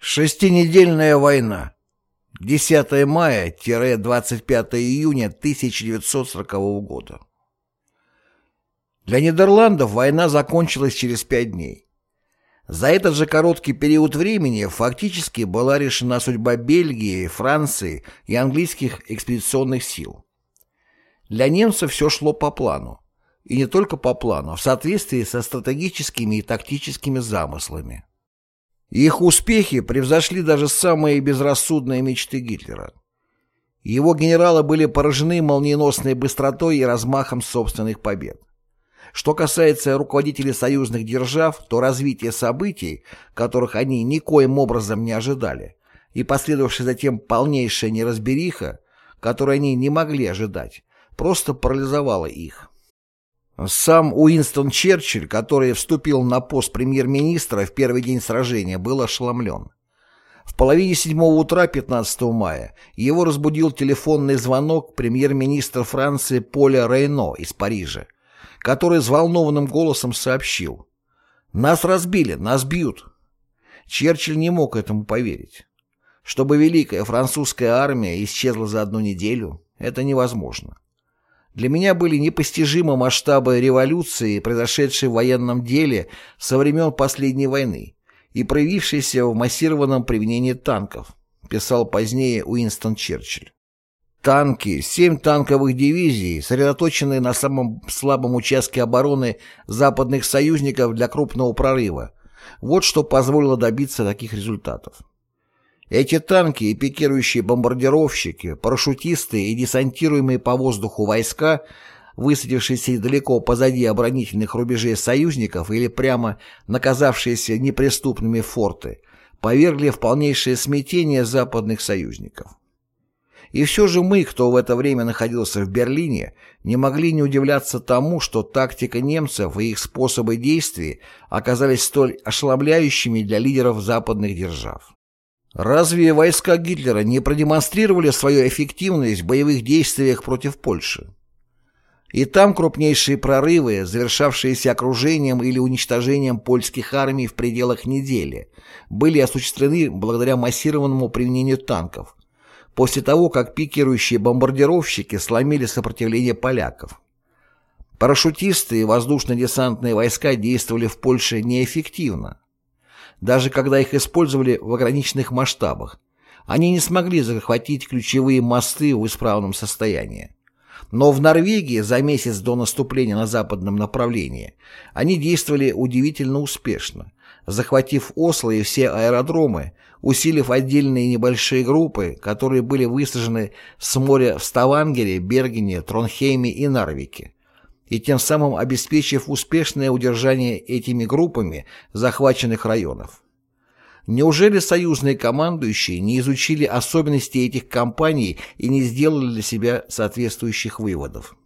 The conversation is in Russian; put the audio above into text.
Шестинедельная война. 10 мая-25 июня 1940 года. Для Нидерландов война закончилась через пять дней. За этот же короткий период времени фактически была решена судьба Бельгии, Франции и английских экспедиционных сил. Для немцев все шло по плану. И не только по плану, а в соответствии со стратегическими и тактическими замыслами. Их успехи превзошли даже самые безрассудные мечты Гитлера. Его генералы были поражены молниеносной быстротой и размахом собственных побед. Что касается руководителей союзных держав, то развитие событий, которых они никоим образом не ожидали, и последовавшая затем полнейшая неразбериха, которую они не могли ожидать, просто парализовало их. Сам Уинстон Черчилль, который вступил на пост премьер-министра в первый день сражения, был ошеломлен. В половине седьмого утра 15 мая его разбудил телефонный звонок премьер-министра Франции Поля Рейно из Парижа, который взволнованным голосом сообщил «Нас разбили, нас бьют». Черчилль не мог этому поверить. Чтобы великая французская армия исчезла за одну неделю, это невозможно. Для меня были непостижимы масштабы революции, произошедшей в военном деле со времен последней войны и проявившейся в массированном применении танков, писал позднее Уинстон Черчилль. Танки, семь танковых дивизий, сосредоточенные на самом слабом участке обороны западных союзников для крупного прорыва. Вот что позволило добиться таких результатов. Эти танки и пикирующие бомбардировщики, парашютисты и десантируемые по воздуху войска, высадившиеся далеко позади оборонительных рубежей союзников или прямо наказавшиеся неприступными форты, повергли в полнейшее смятение западных союзников. И все же мы, кто в это время находился в Берлине, не могли не удивляться тому, что тактика немцев и их способы действий оказались столь ошеломляющими для лидеров западных держав. Разве войска Гитлера не продемонстрировали свою эффективность в боевых действиях против Польши? И там крупнейшие прорывы, завершавшиеся окружением или уничтожением польских армий в пределах недели, были осуществлены благодаря массированному применению танков, после того, как пикирующие бомбардировщики сломили сопротивление поляков. Парашютисты и воздушно-десантные войска действовали в Польше неэффективно даже когда их использовали в ограниченных масштабах. Они не смогли захватить ключевые мосты в исправном состоянии. Но в Норвегии за месяц до наступления на западном направлении они действовали удивительно успешно, захватив Осло и все аэродромы, усилив отдельные небольшие группы, которые были высажены с моря в Ставангере, Бергене, Тронхейме и Нарвике, и тем самым обеспечив успешное удержание этими группами захваченных районов. Неужели союзные командующие не изучили особенности этих кампаний и не сделали для себя соответствующих выводов?